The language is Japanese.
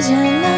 じゃない。